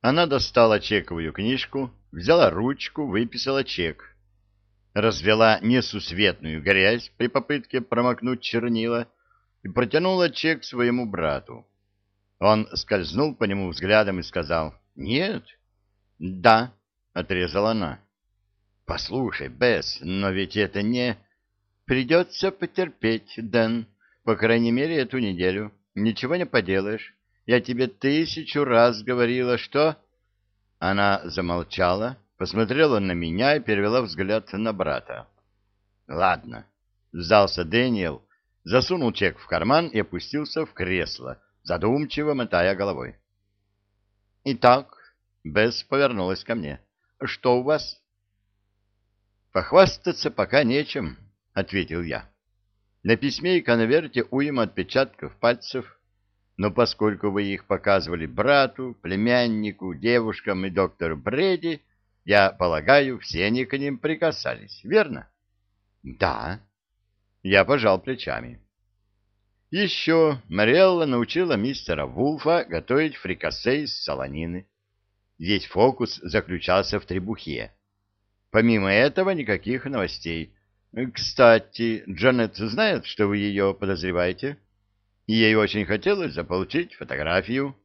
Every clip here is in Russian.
Она достала чековую книжку, взяла ручку, выписала чек. Развела несусветную грязь при попытке промокнуть чернила и протянула чек своему брату. Он скользнул по нему взглядом и сказал «Нет». «Да», — отрезала она. «Послушай, Бесс, но ведь это не...» «Придется потерпеть, Дэн, по крайней мере, эту неделю. Ничего не поделаешь. Я тебе тысячу раз говорила, что...» Она замолчала, посмотрела на меня и перевела взгляд на брата. «Ладно», — сдался Дэниел, засунул чек в карман и опустился в кресло, задумчиво мотая головой. «Итак», — Бесс повернулась ко мне, — «что у вас?» «Похвастаться пока нечем», — ответил я. «На письме и конверте уйма отпечатков пальцев» но поскольку вы их показывали брату, племяннику, девушкам и доктору Бреди, я полагаю, все они к ним прикасались, верно? — Да. Я пожал плечами. Еще Мариэлла научила мистера Вулфа готовить фрикасе из солонины. Весь фокус заключался в требухе. Помимо этого, никаких новостей. Кстати, Джанет знает, что вы ее подозреваете? — и ей очень хотелось заполучить фотографию.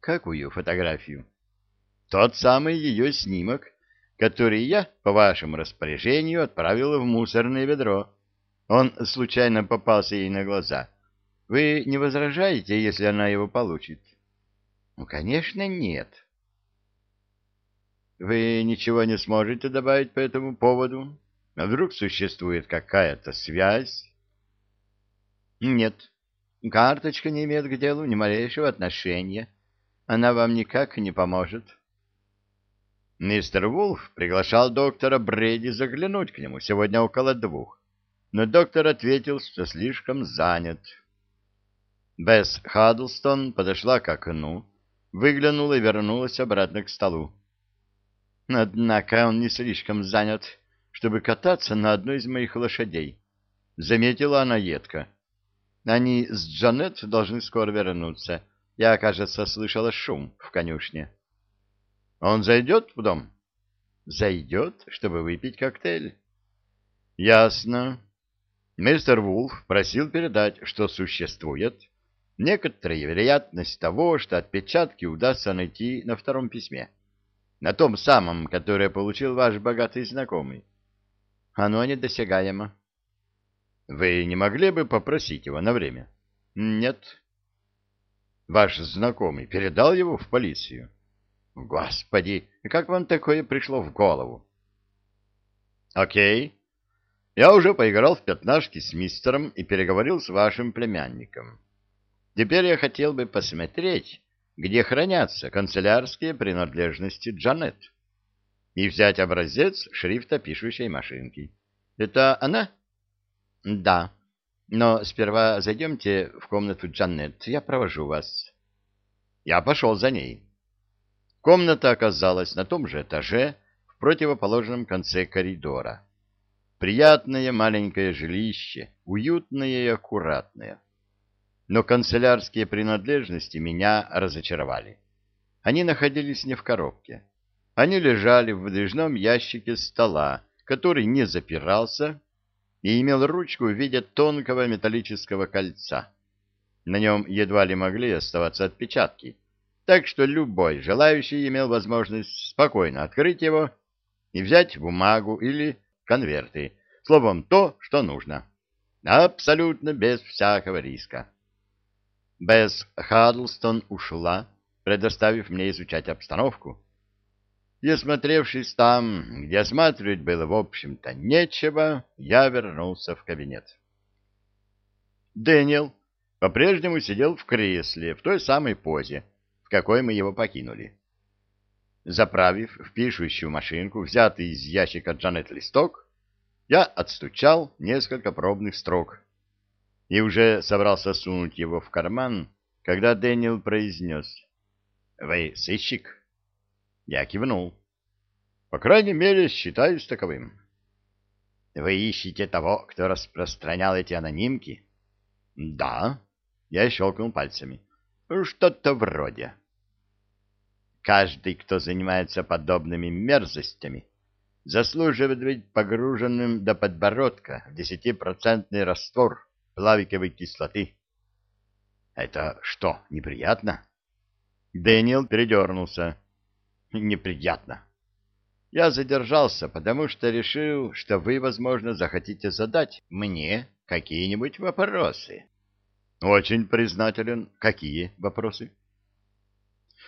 Какую фотографию? Тот самый ее снимок, который я, по вашему распоряжению, отправил в мусорное ведро. Он случайно попался ей на глаза. Вы не возражаете, если она его получит? Ну, конечно, нет. Вы ничего не сможете добавить по этому поводу? А вдруг существует какая-то связь? Нет, Карточка не имеет к делу ни малейшего отношения. Она вам никак не поможет. Мистер Вулф приглашал доктора Брэди заглянуть к нему сегодня около двух, но доктор ответил, что слишком занят. Бесс Хаддлстон подошла к окну, выглянула и вернулась обратно к столу. Однако он не слишком занят, чтобы кататься на одной из моих лошадей, — заметила она едко. Они с Джанет должны скоро вернуться. Я, кажется, слышала шум в конюшне. Он зайдет в дом? Зайдет, чтобы выпить коктейль. Ясно. Мистер Вулф просил передать, что существует некоторая вероятность того, что отпечатки удастся найти на втором письме. На том самом, которое получил ваш богатый знакомый. Оно недосягаемо. Вы не могли бы попросить его на время? Нет. Ваш знакомый передал его в полицию? Господи, как вам такое пришло в голову? Окей. Я уже поиграл в пятнашки с мистером и переговорил с вашим племянником. Теперь я хотел бы посмотреть, где хранятся канцелярские принадлежности Джанет, и взять образец шрифта пишущей машинки. Это она? Да, но сперва зайдемте в комнату Джанет, я провожу вас. Я пошел за ней. Комната оказалась на том же этаже, в противоположном конце коридора. Приятное маленькое жилище, уютное и аккуратное. Но канцелярские принадлежности меня разочаровали. Они находились не в коробке. Они лежали в выдвижном ящике стола, который не запирался, и имел ручку в виде тонкого металлического кольца. На нем едва ли могли оставаться отпечатки, так что любой желающий имел возможность спокойно открыть его и взять бумагу или конверты, словом, то, что нужно. Абсолютно без всякого риска. Бесс Хаддлстон ушла, предоставив мне изучать обстановку, и, осмотревшись там, где осматривать было, в общем-то, нечего, я вернулся в кабинет. Дэниел по-прежнему сидел в кресле в той самой позе, в какой мы его покинули. Заправив в пишущую машинку, взятый из ящика Джанет листок, я отстучал несколько пробных строк и уже собрался сунуть его в карман, когда Дэниел произнес «Вы сыщик?» Я кивнул. По крайней мере, считаюсь таковым. Вы ищете того, кто распространял эти анонимки? Да. Я щелкнул пальцами. Что-то вроде. Каждый, кто занимается подобными мерзостями, заслуживает быть погруженным до подбородка в десятипроцентный раствор плавиковой кислоты. Это что, неприятно? Дэниел передернулся. Неприятно. Я задержался, потому что решил, что вы, возможно, захотите задать мне какие-нибудь вопросы. Очень признателен. Какие вопросы?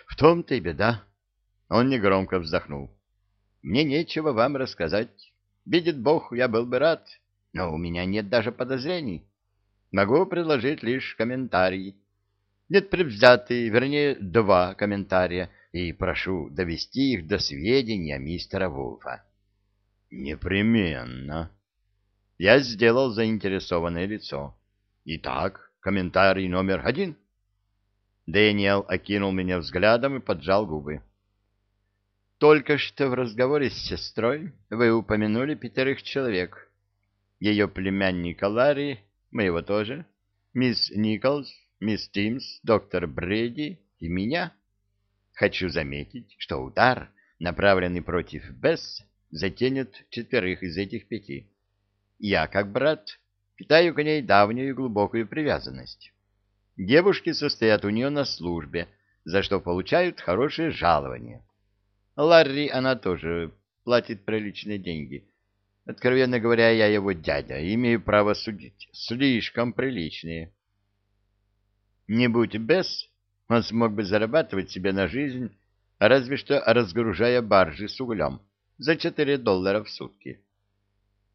В том-то и беда. Он негромко вздохнул. Мне нечего вам рассказать. Видит Бог, я был бы рад, но у меня нет даже подозрений. Могу предложить лишь комментарии. Нет предвзятые, вернее, два комментария, и прошу довести их до сведения мистера Вулфа. Непременно. Я сделал заинтересованное лицо. Итак, комментарий номер один. Дэниел окинул меня взглядом и поджал губы. Только что в разговоре с сестрой вы упомянули пятерых человек. Ее племянника Ларри, моего тоже, мисс Николс, мисс Тимс, доктор Брэди и меня. Хочу заметить, что удар, направленный против Бесс, затенет четверых из этих пяти. Я, как брат, питаю к ней давнюю и глубокую привязанность. Девушки состоят у нее на службе, за что получают хорошее жалование. Ларри она тоже платит приличные деньги. Откровенно говоря, я его дядя, имею право судить. Слишком приличные. Не будь без, он смог бы зарабатывать себе на жизнь, разве что разгружая баржи с углем за 4 доллара в сутки.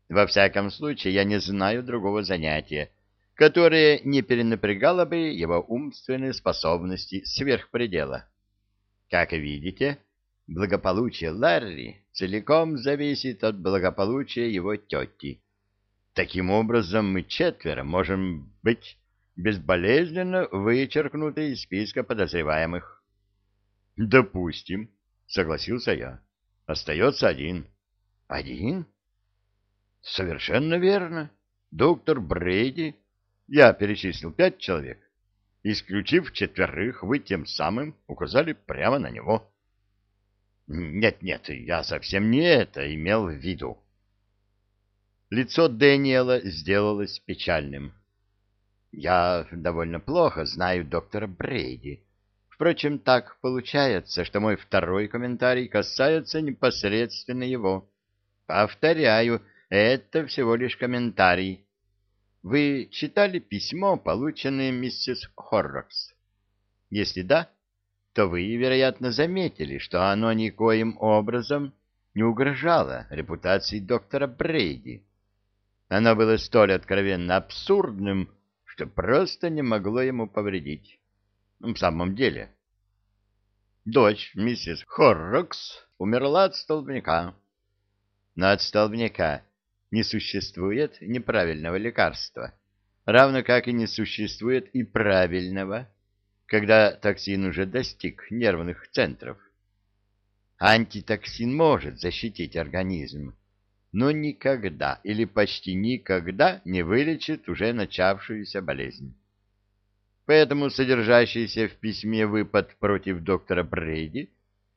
Во всяком случае, я не знаю другого занятия, которое не перенапрягало бы его умственные способности сверх предела. Как видите, благополучие Ларри целиком зависит от благополучия его тети. Таким образом, мы четверо можем быть безболезненно вычеркнуты из списка подозреваемых. — Допустим, — согласился я. — Остается один. — Один? — Совершенно верно. Доктор Брейди я перечислил пять человек. Исключив четверых, вы тем самым указали прямо на него. Нет-нет, я совсем не это имел в виду. Лицо Дэниела сделалось печальным. Я довольно плохо знаю доктора Брейди. Впрочем, так получается, что мой второй комментарий касается непосредственно его. Повторяю, это всего лишь комментарий вы читали письмо, полученное миссис Хоррокс? Если да, то вы, вероятно, заметили, что оно никоим образом не угрожало репутации доктора Брейди. Оно было столь откровенно абсурдным, что просто не могло ему повредить. В самом деле, дочь миссис Хоррокс умерла от столбняка. Но от столбняка не существует неправильного лекарства, равно как и не существует и правильного, когда токсин уже достиг нервных центров. Антитоксин может защитить организм, но никогда или почти никогда не вылечит уже начавшуюся болезнь. Поэтому содержащийся в письме выпад против доктора Брейди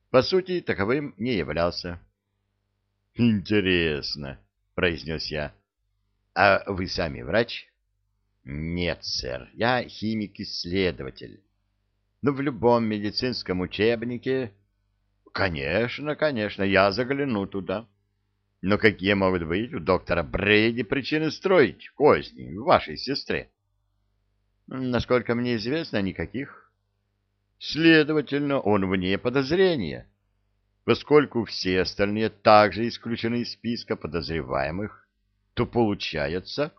по сути таковым не являлся. Интересно, — произнес я. — А вы сами врач? — Нет, сэр, я химик-исследователь. Но в любом медицинском учебнике... — Конечно, конечно, я загляну туда. Но какие могут быть у доктора Брейди причины строить козни вашей сестре? — Насколько мне известно, никаких. Следовательно, он вне подозрения. — Поскольку все остальные также исключены из списка подозреваемых, то получается,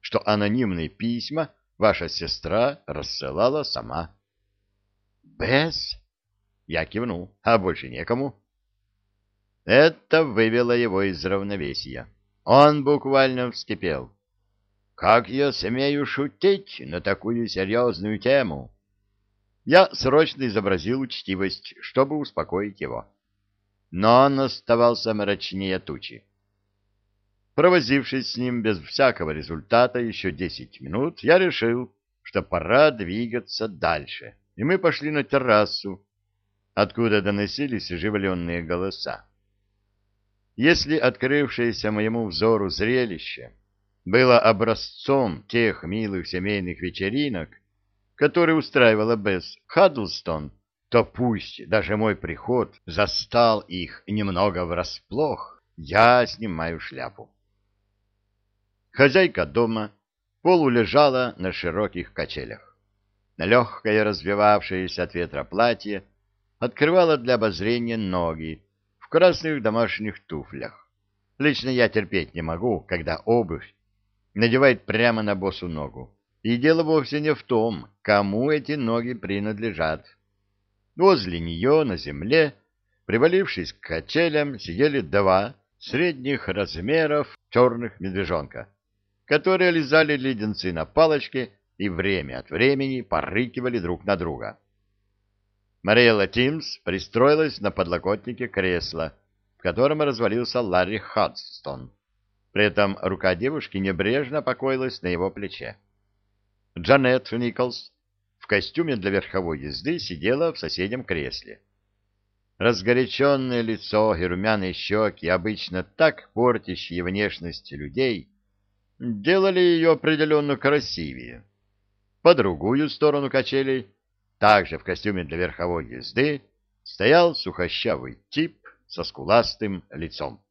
что анонимные письма ваша сестра рассылала сама. «Без?» — я кивнул, а больше некому. Это вывело его из равновесия. Он буквально вскипел. «Как я смею шутить на такую серьезную тему?» Я срочно изобразил учтивость, чтобы успокоить его но он оставался мрачнее тучи. Провозившись с ним без всякого результата еще десять минут, я решил, что пора двигаться дальше, и мы пошли на террасу, откуда доносились оживленные голоса. Если открывшееся моему взору зрелище было образцом тех милых семейных вечеринок, которые устраивала Бесс Хаддлстон, то пусть даже мой приход застал их немного врасплох, я снимаю шляпу. Хозяйка дома полулежала на широких качелях. Легкое развивавшееся от ветра платье открывало для обозрения ноги красных домашних туфлях. Лично я терпеть не могу, когда обувь надевает прямо на босу ногу. И дело вовсе не в том, кому эти ноги принадлежат. Возле нее на земле, привалившись к качелям, сидели два средних размеров черных медвежонка, которые лизали леденцы на палочке и время от времени порыкивали друг на друга. Мариэлла Тимс пристроилась на подлокотнике кресла, в котором развалился Ларри Хадстон. При этом рука девушки небрежно покоилась на его плече. Джанет Николс в костюме для верховой езды сидела в соседнем кресле. Разгоряченное лицо и румяные щеки, обычно так портящие внешность людей, делали ее определенно красивее. По другую сторону качелей, также в костюме для верховой езды, стоял сухощавый тип со скуластым лицом.